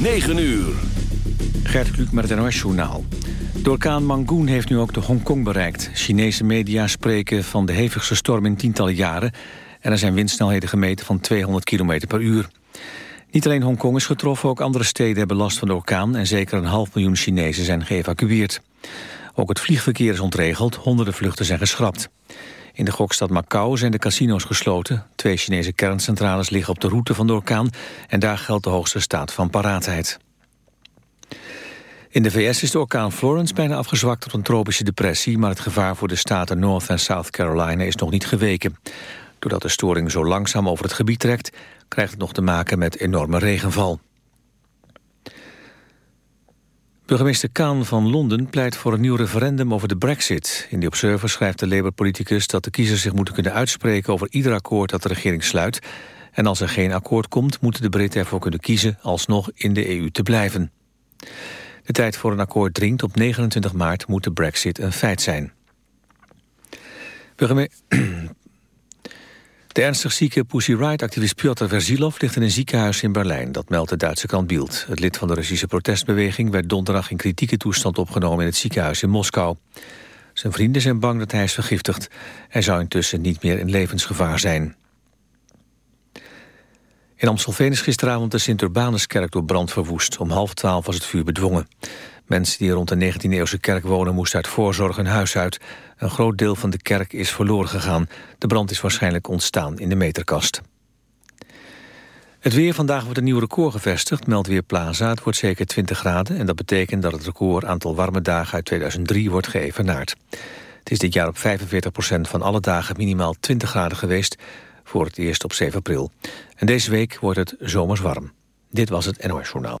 9 uur. Gert Kluk met het NOS-journaal. De orkaan Mangoon heeft nu ook de Hongkong bereikt. Chinese media spreken van de hevigste storm in tientallen jaren... en er zijn windsnelheden gemeten van 200 km per uur. Niet alleen Hongkong is getroffen, ook andere steden hebben last van de orkaan... en zeker een half miljoen Chinezen zijn geëvacueerd. Ook het vliegverkeer is ontregeld, honderden vluchten zijn geschrapt. In de gokstad Macau zijn de casino's gesloten. Twee Chinese kerncentrales liggen op de route van de orkaan... en daar geldt de hoogste staat van paraatheid. In de VS is de orkaan Florence bijna afgezwakt tot een tropische depressie... maar het gevaar voor de staten North en South Carolina is nog niet geweken. Doordat de storing zo langzaam over het gebied trekt... krijgt het nog te maken met enorme regenval. Burgemeester Kaan van Londen pleit voor een nieuw referendum over de brexit. In de Observer schrijft de Labour-politicus dat de kiezers zich moeten kunnen uitspreken over ieder akkoord dat de regering sluit. En als er geen akkoord komt, moeten de Britten ervoor kunnen kiezen alsnog in de EU te blijven. De tijd voor een akkoord dringt. Op 29 maart moet de brexit een feit zijn. De ernstig zieke Pussy Riot-activist Piotr Verzilov ligt in een ziekenhuis in Berlijn. Dat meldt de Duitse krant Bild. Het lid van de Russische protestbeweging werd donderdag in kritieke toestand opgenomen in het ziekenhuis in Moskou. Zijn vrienden zijn bang dat hij is vergiftigd. Hij zou intussen niet meer in levensgevaar zijn. In Amstelveen is gisteravond de Sint-Urbanuskerk door brand verwoest. Om half twaalf was het vuur bedwongen. Mensen die rond de 19e-eeuwse kerk wonen moesten uit voorzorg hun huis uit. Een groot deel van de kerk is verloren gegaan. De brand is waarschijnlijk ontstaan in de meterkast. Het weer vandaag wordt een nieuw record gevestigd, meldt weer Plaza. Het wordt zeker 20 graden en dat betekent dat het record aantal warme dagen uit 2003 wordt geëvenaard. Het is dit jaar op 45% van alle dagen minimaal 20 graden geweest, voor het eerst op 7 april. En deze week wordt het zomers warm. Dit was het NOS Journaal.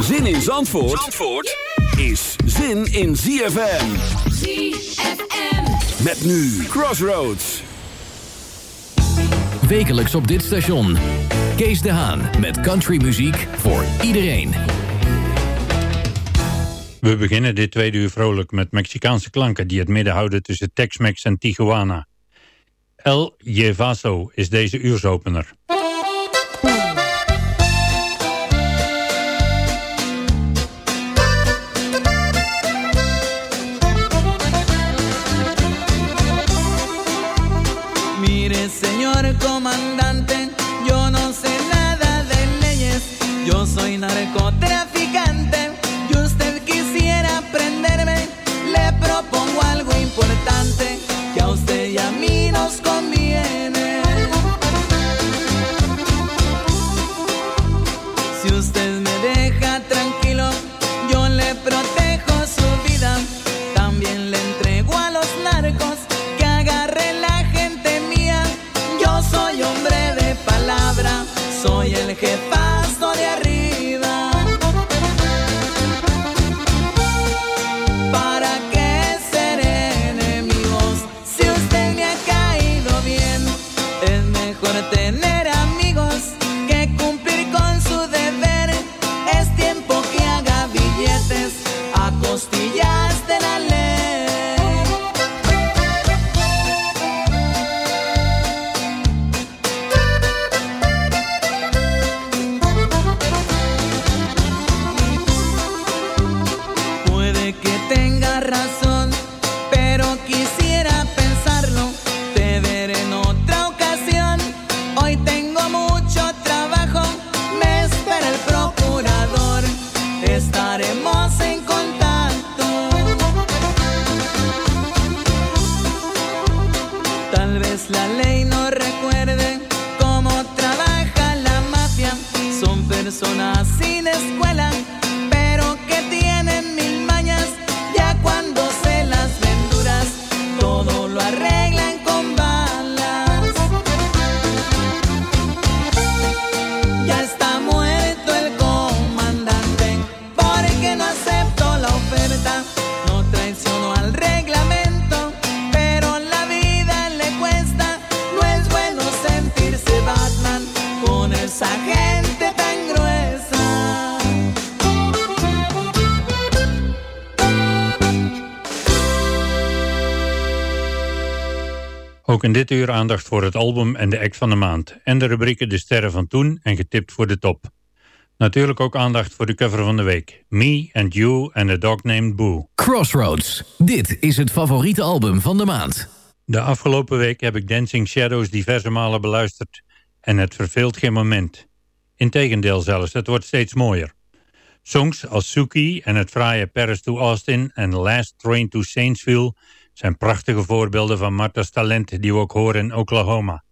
Zin in Zandvoort, Zandvoort is zin in ZFM. ZFM. Met nu Crossroads. Wekelijks op dit station. Kees de Haan met countrymuziek voor iedereen. We beginnen dit tweede uur vrolijk met Mexicaanse klanken die het midden houden tussen Tex-Mex en Tijuana. El Jevaso is deze uursopener. Señor comandante, yo no sé nada de leyes, yo soy narcotraficante Ook in dit uur aandacht voor het album en de act van de maand. En de rubrieken De Sterren van Toen en Getipt voor de Top. Natuurlijk ook aandacht voor de cover van de week. Me and You and a Dog Named Boo. Crossroads. Dit is het favoriete album van de maand. De afgelopen week heb ik Dancing Shadows diverse malen beluisterd. En het verveelt geen moment. Integendeel zelfs, het wordt steeds mooier. Songs als Suki en het fraaie Paris to Austin en Last Train to Saintsville zijn prachtige voorbeelden van Martha's talent die we ook horen in Oklahoma.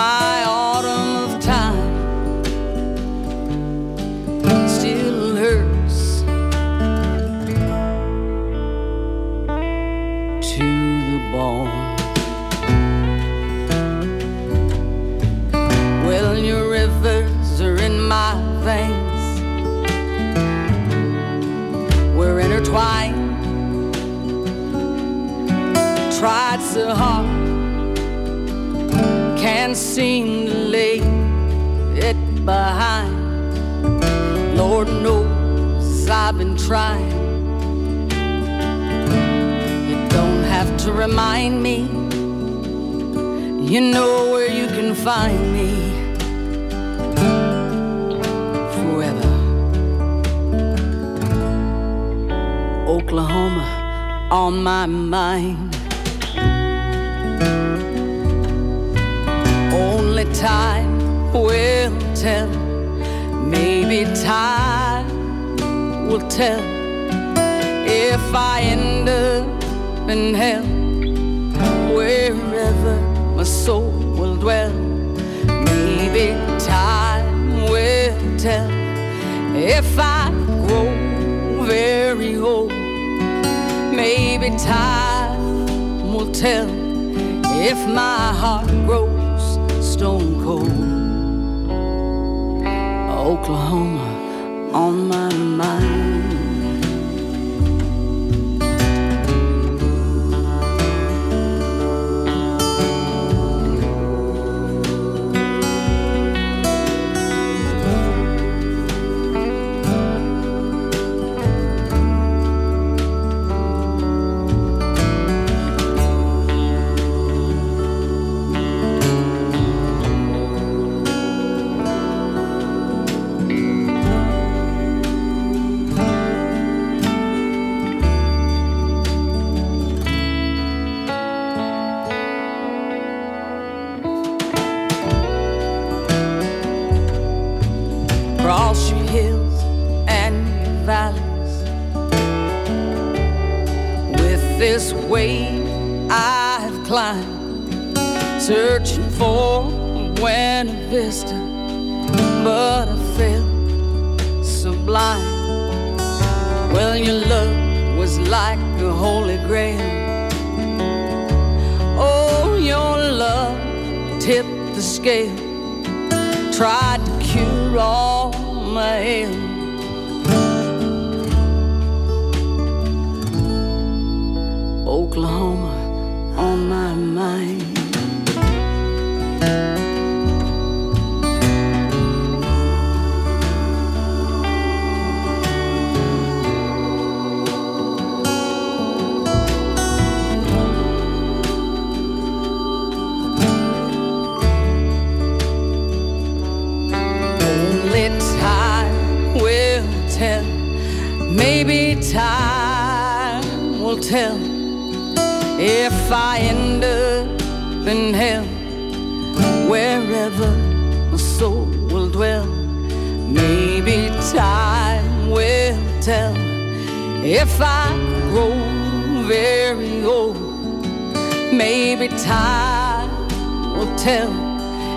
my find me forever. Oklahoma on my mind. Only time will tell. Maybe time will tell if I end up in hell, wherever my soul will dwell time will tell if I grow very old. Maybe time will tell if my heart grows stone cold. Oklahoma on my mind.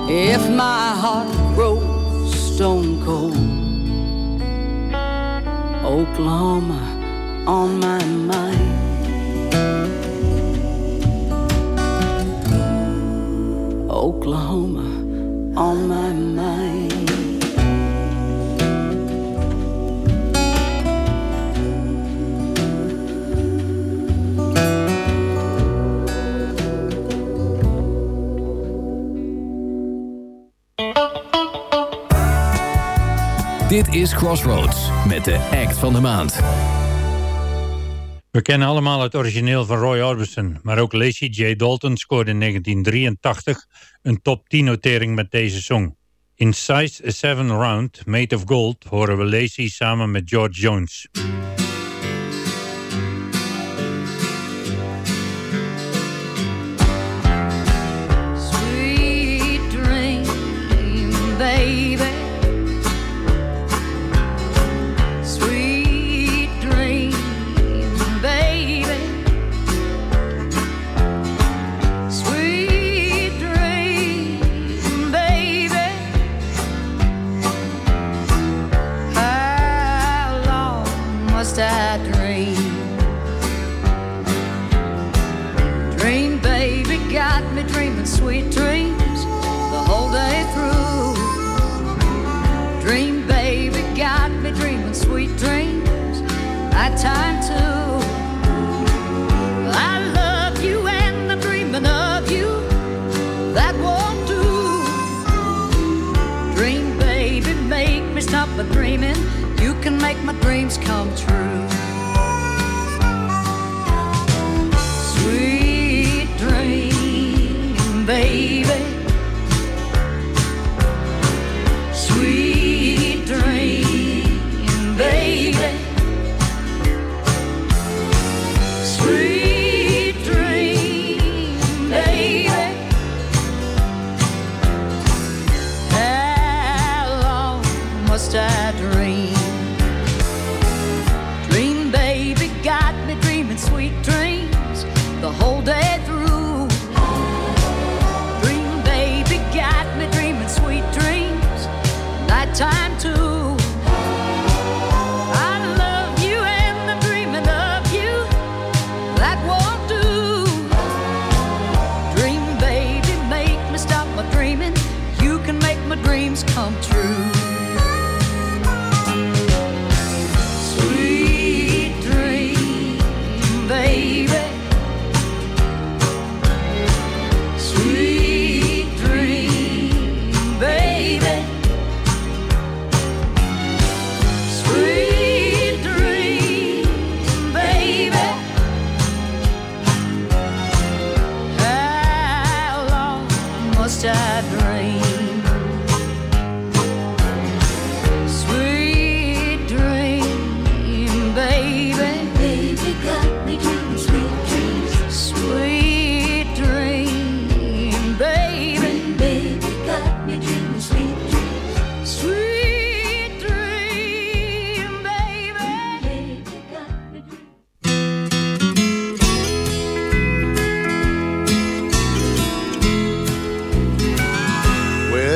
If my heart grows stone cold. Oklahoma on my mind. Oklahoma on my mind. Dit is Crossroads met de act van de maand. We kennen allemaal het origineel van Roy Orbison, maar ook Lacey J. Dalton scoorde in 1983 een top 10 notering met deze song. In Size 7 Round, Made of Gold, horen we Lacey samen met George Jones. make my dreams come true.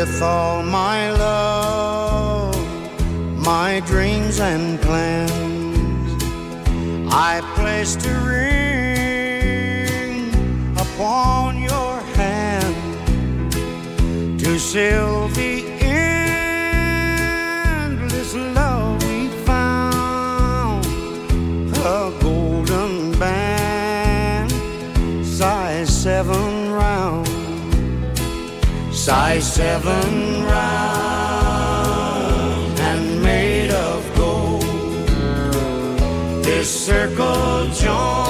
with all my love, my dreams and plans. I placed a ring upon your hand to seal the size seven round and made of gold. This circle joins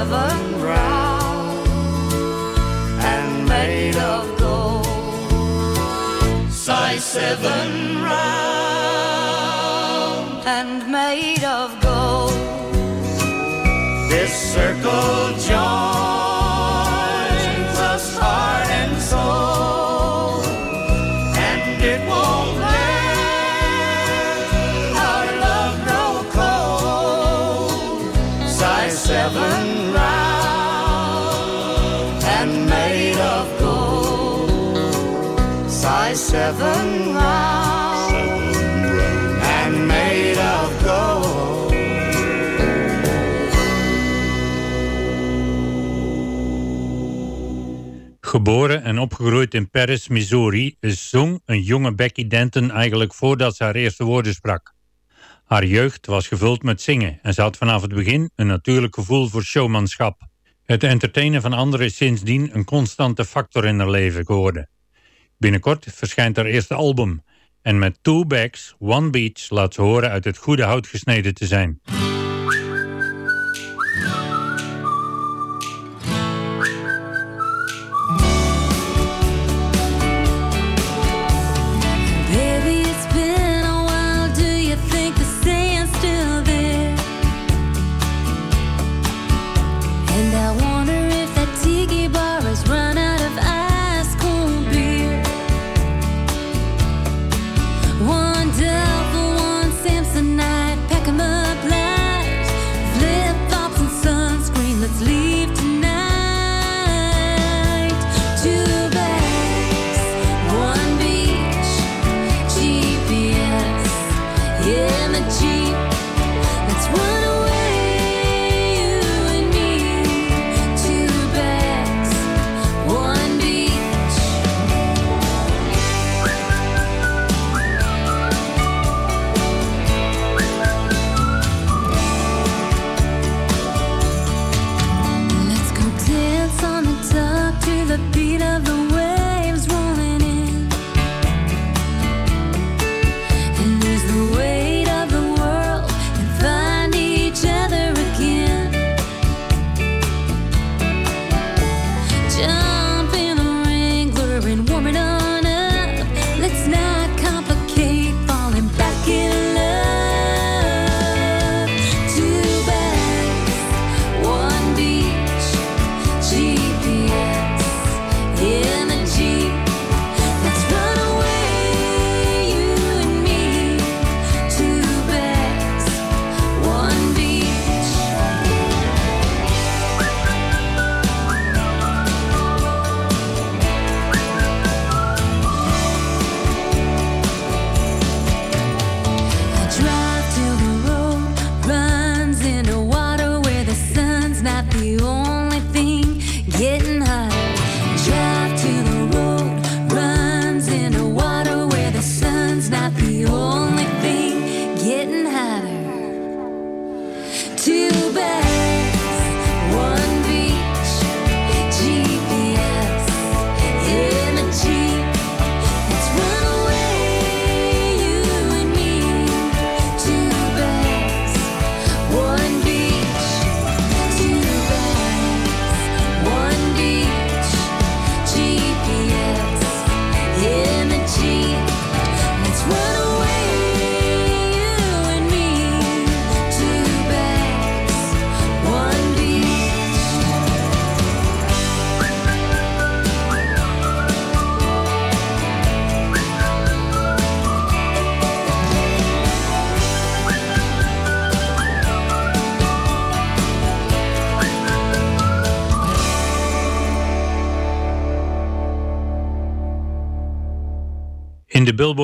seven round and made of gold. Size seven round and made of gold. This circle joins Size seven round and made of gold. Geboren en opgegroeid in Paris, Missouri, zong een jonge Becky Denton eigenlijk voordat ze haar eerste woorden sprak. Haar jeugd was gevuld met zingen en ze had vanaf het begin een natuurlijk gevoel voor showmanschap. Het entertainen van anderen is sindsdien een constante factor in haar leven geworden. Binnenkort verschijnt haar eerste album en met Two Bags, One Beach laat ze horen uit het goede hout gesneden te zijn.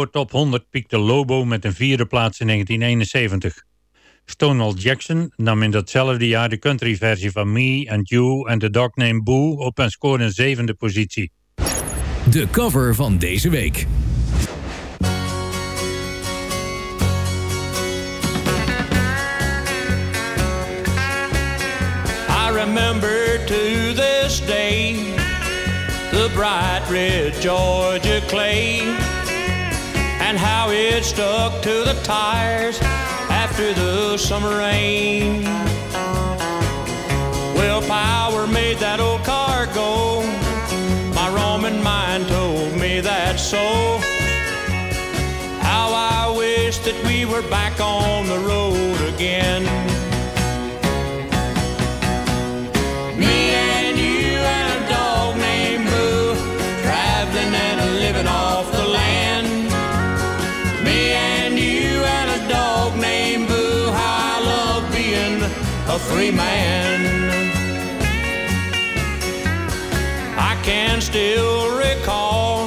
Billboard Top 100 piekte Lobo met een vierde plaats in 1971. Stonewall Jackson nam in datzelfde jaar de countryversie van Me and You and the Dog Named Boo op en scoorde een zevende positie. De cover van deze week. I remember to this day the bright red Georgia clay and how it stuck to the tires after the summer rain. Willpower made that old car go. My Roman mind told me that so. How I wish that we were back on the road again. Can still recall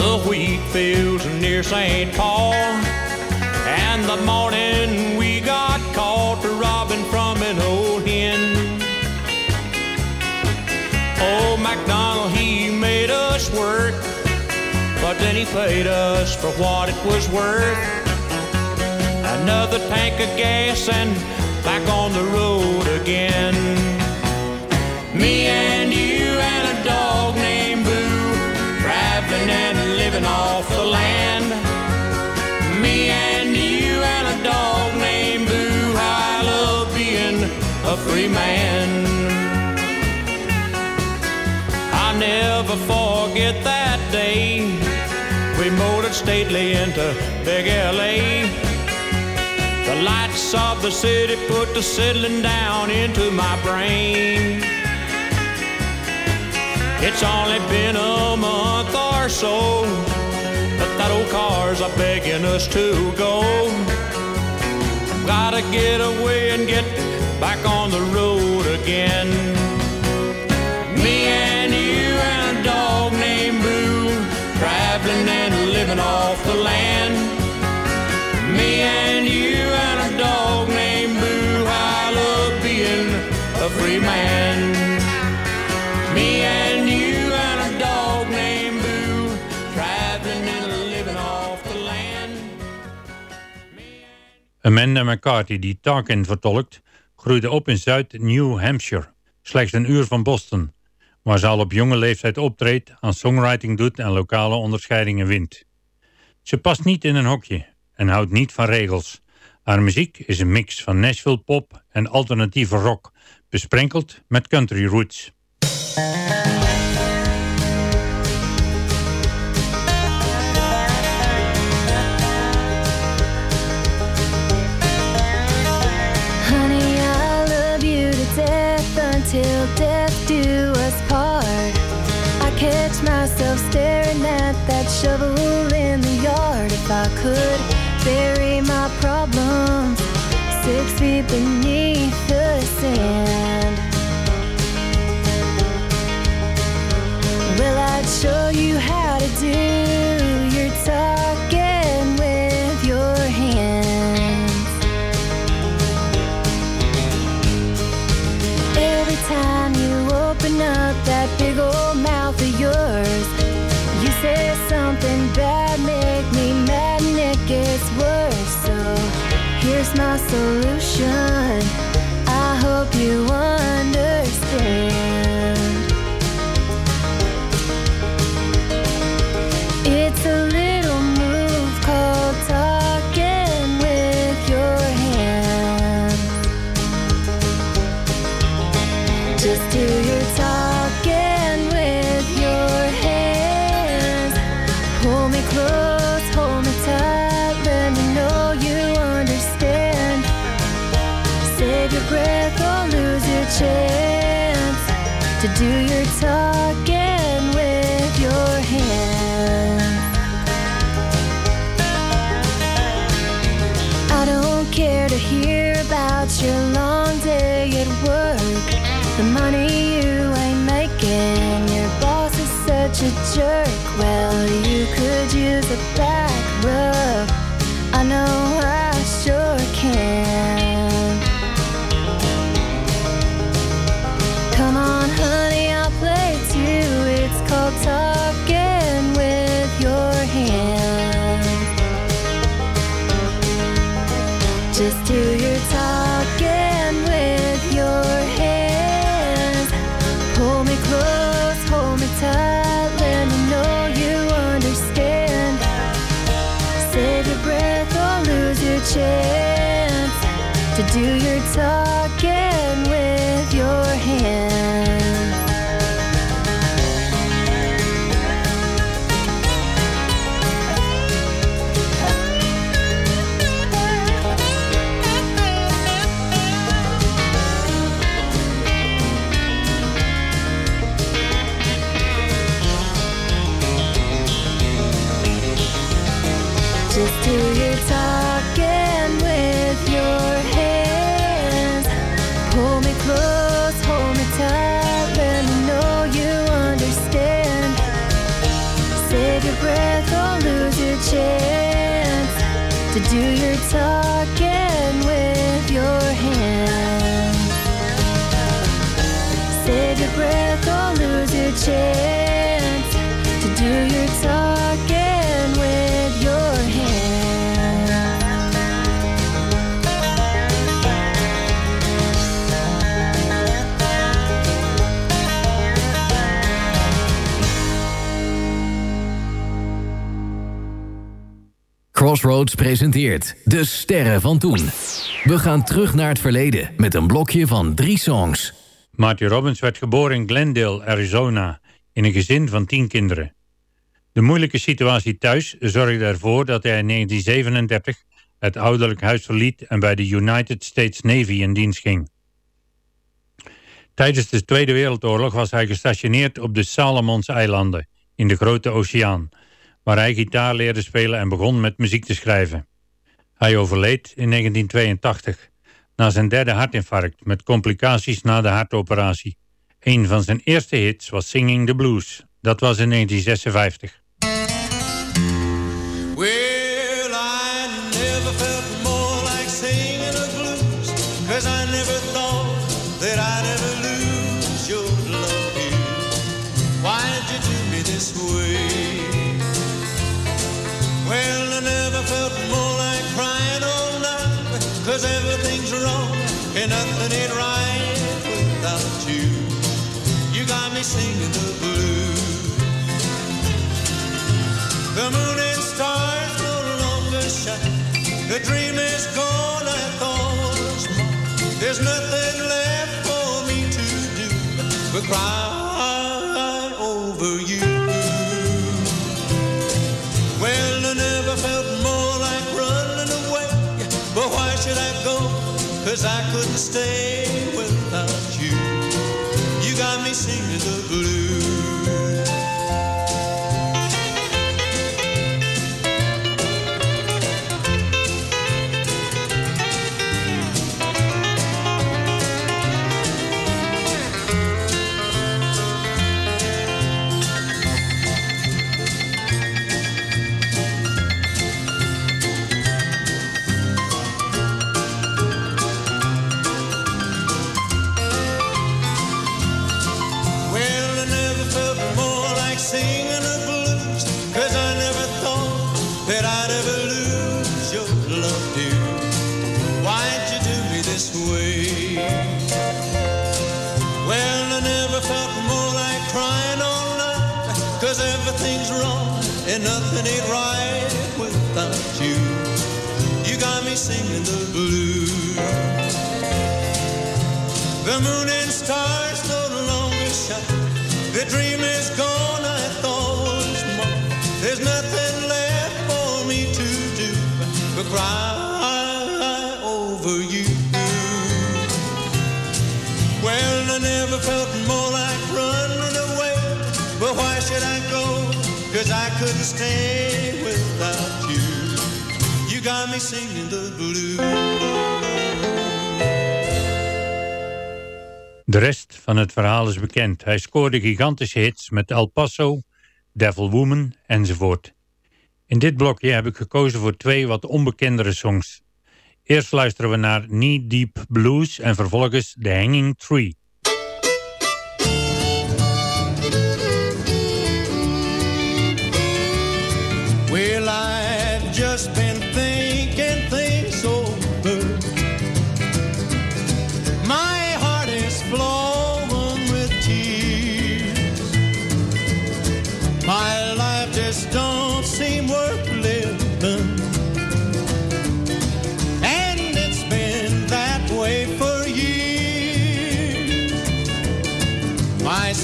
the wheat fields near St. Paul and the morning we got caught robbing from an old hen. Old MacDonald, he made us work, but then he paid us for what it was worth. Another tank of gas and back on the road again. Me and man. I'll never forget that day. We motored stately into big LA. The lights of the city put the settling down into my brain. It's only been a month or so, but that old car's a begging us to go. Gotta get away and get back on the road again. Me and you and a dog named Boo, traveling and living off the land. Me and you and a dog named Boo, I love being a free man. Me and you and a dog named Boo, traveling and living off the land. Amanda McCarthy, die Tarkin vertolkt, groeide op in Zuid-New Hampshire, slechts een uur van Boston, waar ze al op jonge leeftijd optreedt, aan songwriting doet en lokale onderscheidingen wint. Ze past niet in een hokje en houdt niet van regels. Haar muziek is een mix van Nashville pop en alternatieve rock, besprenkeld met country roots. Shovel in the yard. If I could bury my problems six feet beneath the sand. Well, I'd show you how to do such a jerk. Well, you could use a back Crossroads presenteert De Sterren van Toen. We gaan terug naar het verleden met een blokje van drie songs. Marty Robbins werd geboren in Glendale, Arizona, in een gezin van tien kinderen. De moeilijke situatie thuis zorgde ervoor dat hij in 1937 het ouderlijk huis verliet en bij de United States Navy in dienst ging. Tijdens de Tweede Wereldoorlog was hij gestationeerd op de Salomonseilanden in de Grote Oceaan, waar hij gitaar leerde spelen en begon met muziek te schrijven. Hij overleed in 1982 na zijn derde hartinfarct met complicaties na de hartoperatie. Een van zijn eerste hits was Singing the Blues. Dat was in 1956. The moon and stars no longer shine. The dream is gone, I thought. There's nothing left for me to do but cry over you. Well, I never felt more like running away. But why should I go? Cause I couldn't stay without you. You got me singing the blues. Van het verhaal is bekend. Hij scoorde gigantische hits met El Paso, Devil Woman enzovoort. In dit blokje heb ik gekozen voor twee wat onbekendere songs. Eerst luisteren we naar Knee Deep Blues en vervolgens The Hanging Tree.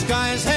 Skies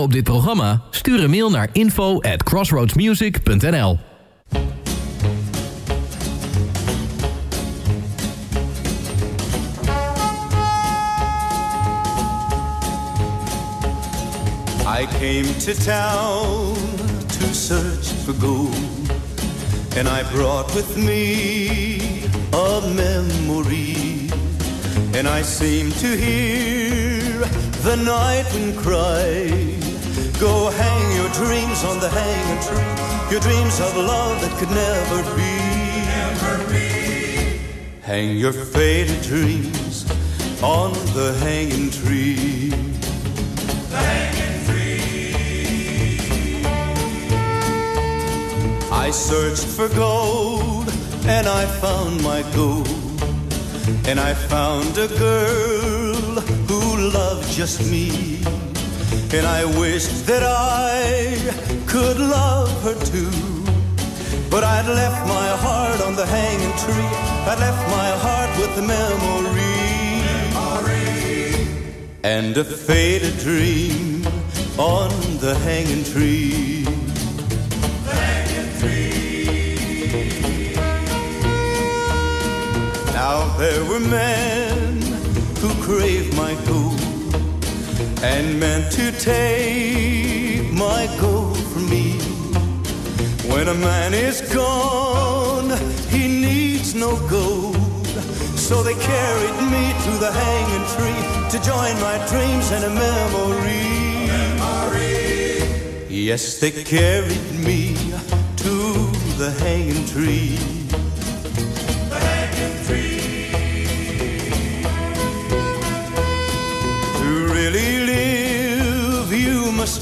reageren op dit programma? Stuur een mail naar info at crossroadsmusic.nl I came to town to search for gold, and I brought with me a memory. And I seem to hear the night wind cry, Go hang your dreams on the hanging tree, your dreams of love that could never be. Hang your faded dreams on the hanging tree. I searched for gold and I found my gold. And I found a girl who loved just me. And I wished that I could love her too. But I'd left my heart on the hanging tree. I'd left my heart with the memory. And a faded dream on the hanging tree. Now there were men who craved my gold and meant to take my gold from me. When a man is gone, he needs no gold. So they carried me to the hanging tree to join my dreams and a memory. Yes, they carried me to the hanging tree.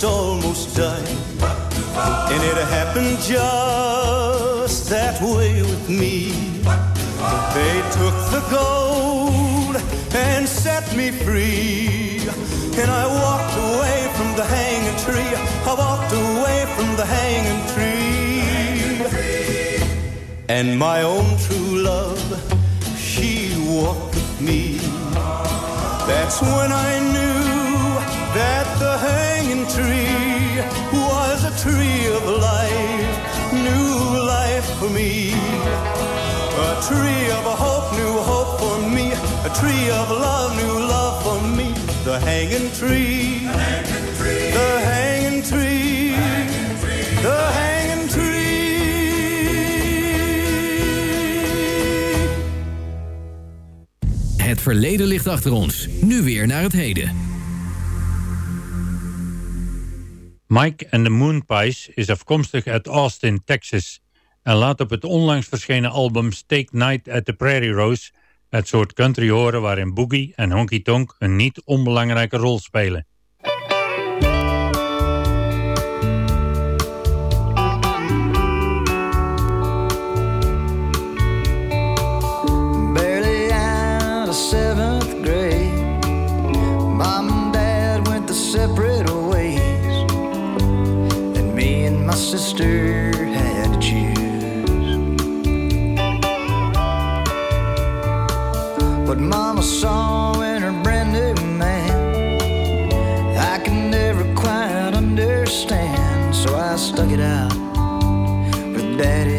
Almost die. And it happened just that way with me. They took the gold and set me free. And I walked away from the hanging tree. I walked away from the hanging tree. And my own true love, she walked with me. That's when I knew that the hanging tree was a tree of life, new life for me. A tree of hope, new hope for me. A tree of love, new love for me. The hanging tree. The hanging tree. The hanging tree. The hanging tree. Het verleden ligt achter ons. Nu weer naar het heden. Mike and the Moonpies is afkomstig uit Austin, Texas en laat op het onlangs verschenen album Steak Night at the Prairie Rose het soort country horen waarin boogie en honky-tonk een niet onbelangrijke rol spelen. sister had to choose. What Mama saw in her brand new man, I can never quite understand. So I stuck it out with Daddy.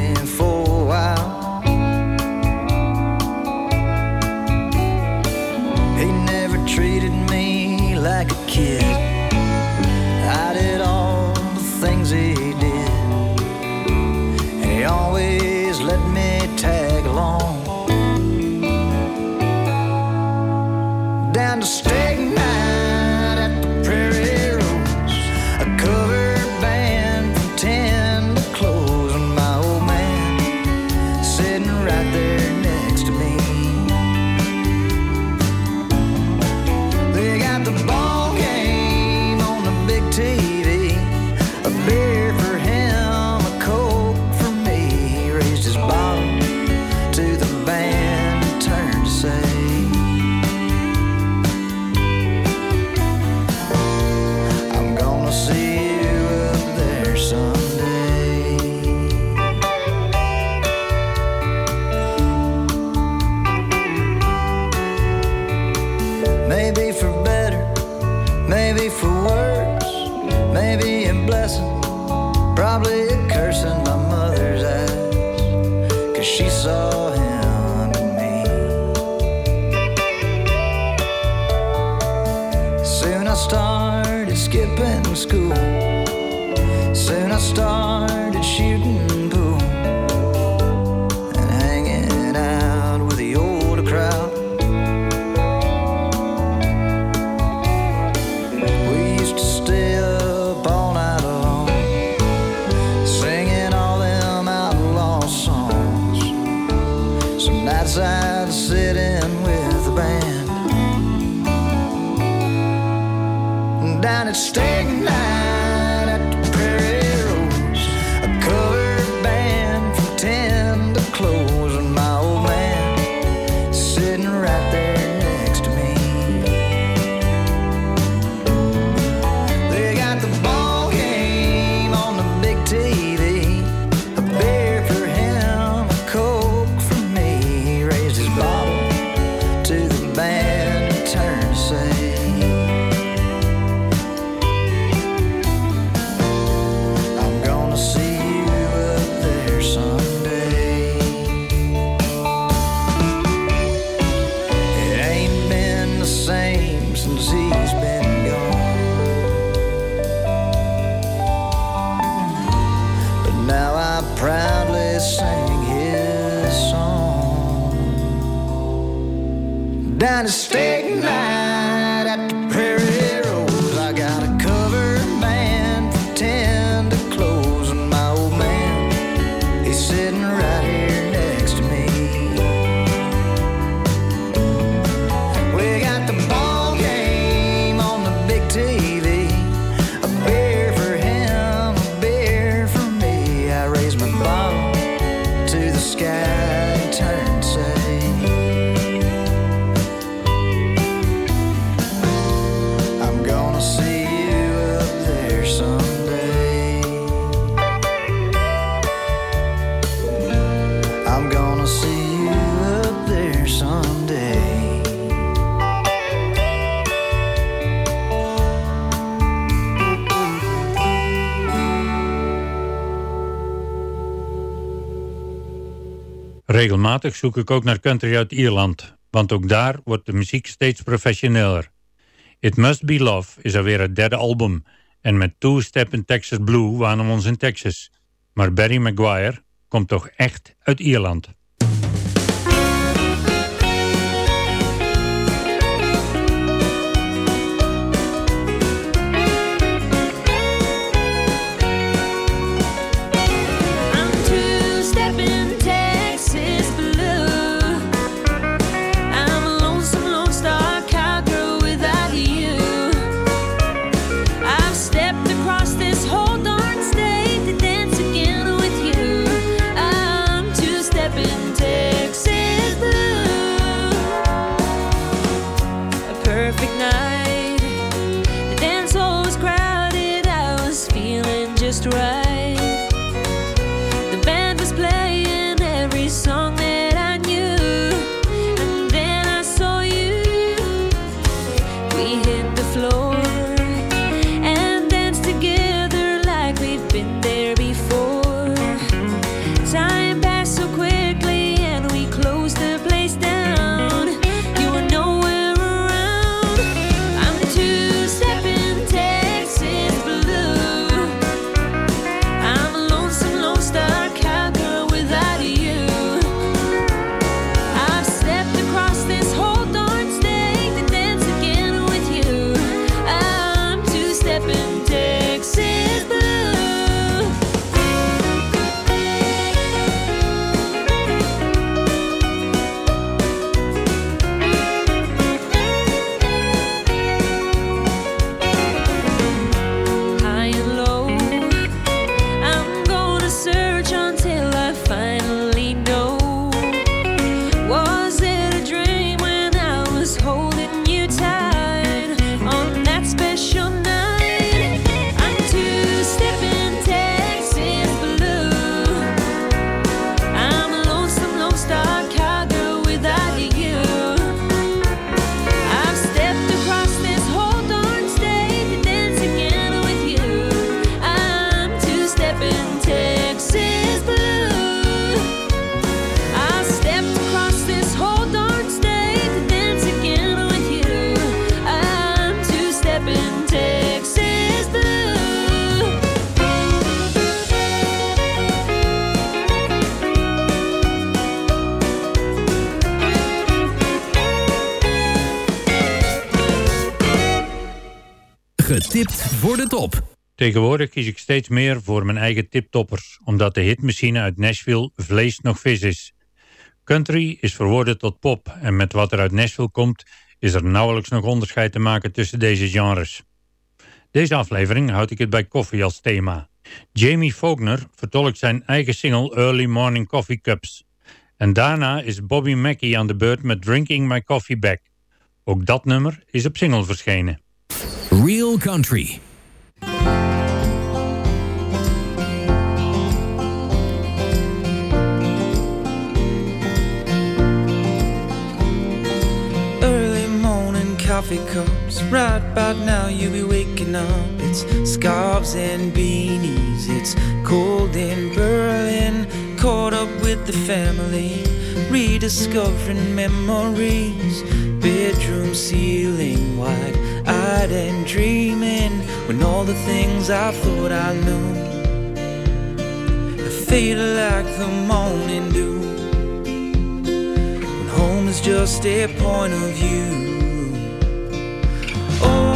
Regelmatig zoek ik ook naar country uit Ierland, want ook daar wordt de muziek steeds professioneler. It Must Be Love is alweer het derde album en met Two Step in Texas Blue waren we ons in Texas. Maar Barry Maguire komt toch echt uit Ierland. Tegenwoordig kies ik steeds meer voor mijn eigen tiptoppers, omdat de hitmachine uit Nashville vlees nog vis is. Country is verworden tot pop en met wat er uit Nashville komt is er nauwelijks nog onderscheid te maken tussen deze genres. Deze aflevering houd ik het bij koffie als thema. Jamie Faulkner vertolkt zijn eigen single Early Morning Coffee Cups. En daarna is Bobby Mackey aan de beurt met Drinking My Coffee Back. Ook dat nummer is op single verschenen. Real Country. Early morning coffee cups. Right about now, you'll be waking up. It's scarves and beanies. It's cold in Berlin. Caught up with the family. Rediscovering memories. Bedroom ceiling wide eyed and dreaming. When all the things I thought I knew fade like the morning dew. When home is just a point of view. Although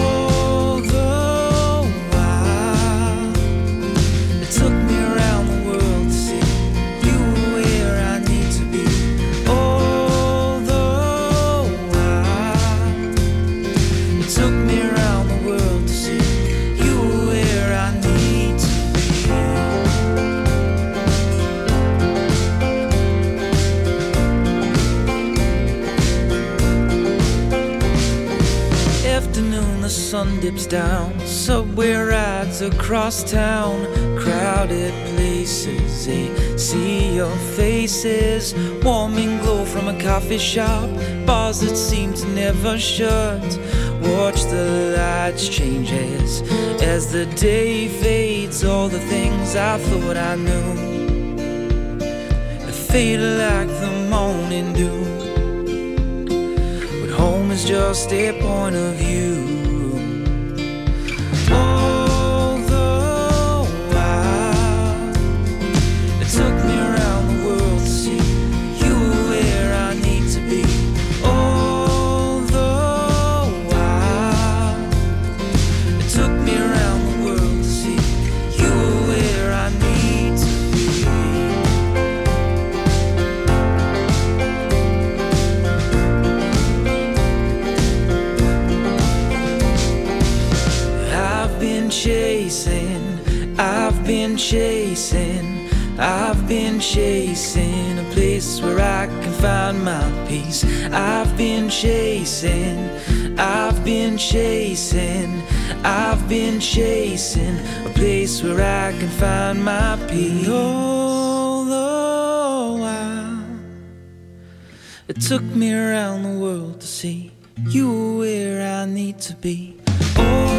sun dips down. Subway rides across town. Crowded places, a sea of faces. Warming glow from a coffee shop. Bars that seem to never shut. Watch the lights change as, as the day fades. All the things I thought I knew fade like the morning dew. But home is just a point of view. I've been chasing, I've been chasing a place where I can find my peace. I've been chasing, I've been chasing, I've been chasing a place where I can find my peace. The while, it took me around the world to see you were where I need to be. All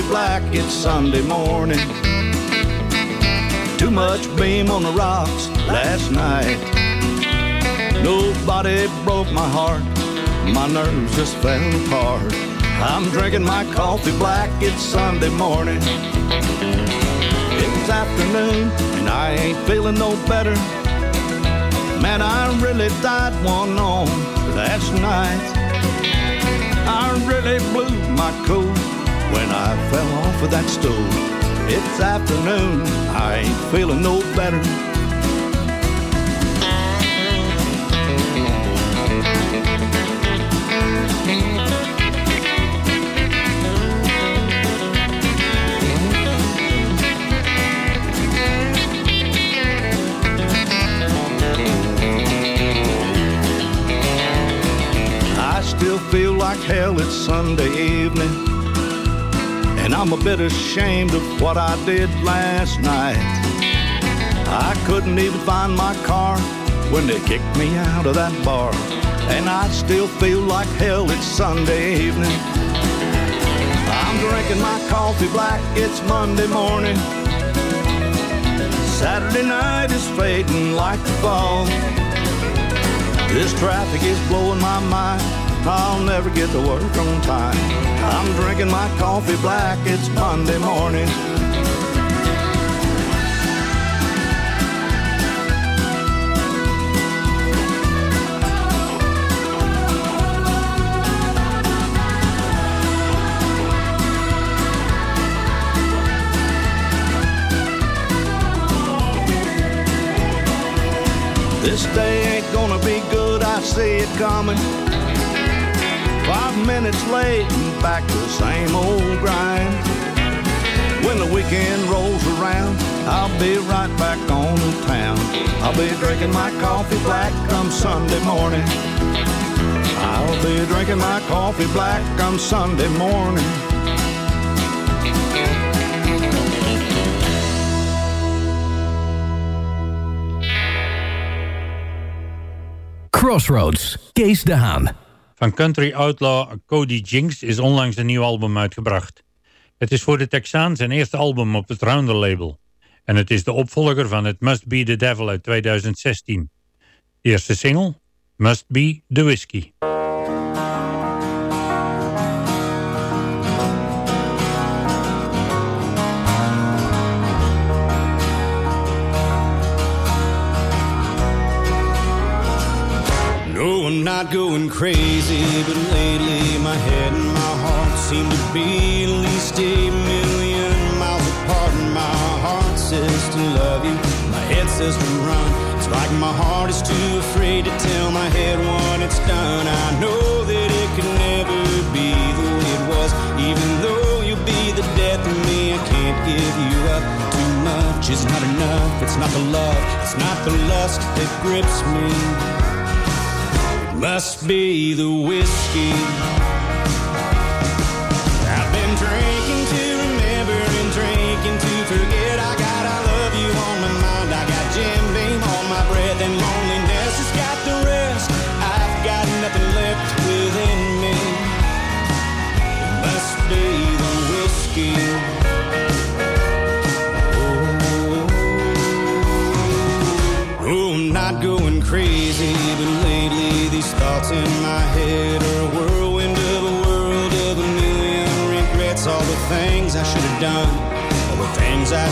coffee black, it's Sunday morning. Too much beam on the rocks last night. Nobody broke my heart, my nerves just fell apart. I'm drinking my coffee black, it's Sunday morning. It's afternoon, and I ain't feeling no better. Man, I really died one on last night. I really blew my cool when I fell off of that stool. It's afternoon, I ain't feeling no better. Bit ashamed of what I did last night. I couldn't even find my car when they kicked me out of that bar. And I still feel like hell, it's Sunday evening. I'm drinking my coffee black, it's Monday morning. Saturday night is fading like the fall. This traffic is blowing my mind. I'll never get to work on time. I'm drinking my coffee black, it's Monday morning. This day ain't gonna be good, I see it coming. Five minutes late and back to the same old grind. When the weekend rolls around, I'll be right back on town. I'll be drinking my coffee black come Sunday morning. I'll be drinking my coffee black come Sunday morning. Crossroads, de Haan. Van country outlaw Cody Jinks is onlangs een nieuw album uitgebracht. Het is voor de Texaan zijn eerste album op het Rounder label. En het is de opvolger van het Must Be The Devil uit 2016. Eerste single, Must Be The Whiskey. I'm not going crazy, but lately my head and my heart seem to be at least a million miles apart. And my heart says to love you, my head says to run. It's like my heart is too afraid to tell my head what it's done. I know that it could never be the way it was, even though you'll be the death of me. I can't give you up. Too much is not enough. It's not the love, it's not the lust that grips me must be the whiskey.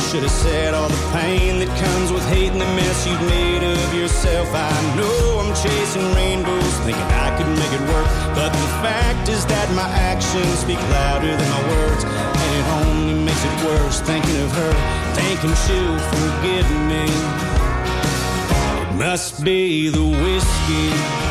should have said all the pain that comes with hating the mess you've made of yourself. I know I'm chasing rainbows, thinking I could make it work. But the fact is that my actions speak louder than my words. And it only makes it worse thinking of her, thinking she'll forgive me. It must be the whiskey.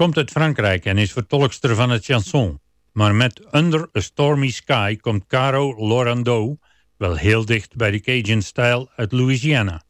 komt uit Frankrijk en is vertolkster van het chanson. Maar met Under a Stormy Sky komt Caro Lorando wel heel dicht bij de Cajun-stijl uit Louisiana.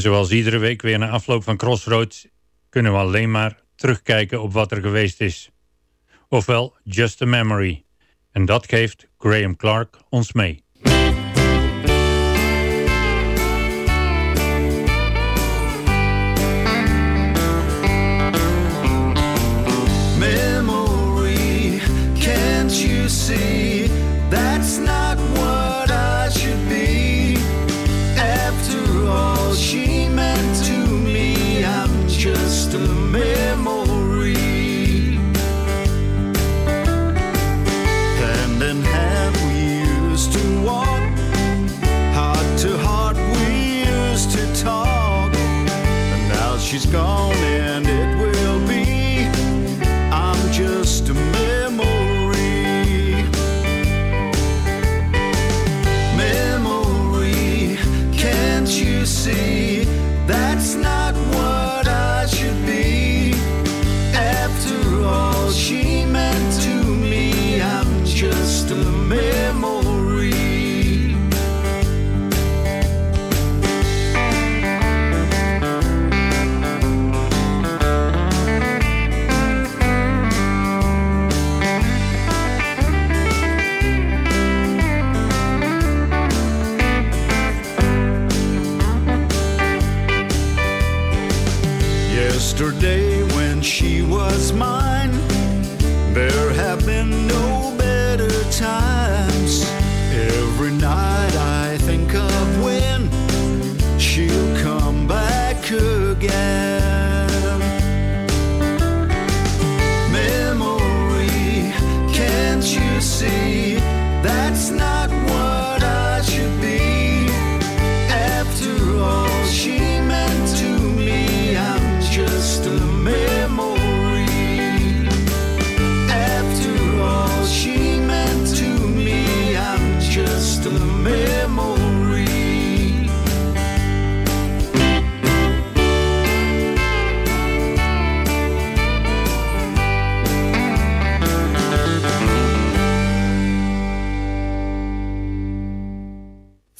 En zoals iedere week weer na afloop van Crossroads... kunnen we alleen maar terugkijken op wat er geweest is. Ofwel Just a Memory. En dat geeft Graham Clark ons mee. been no better time.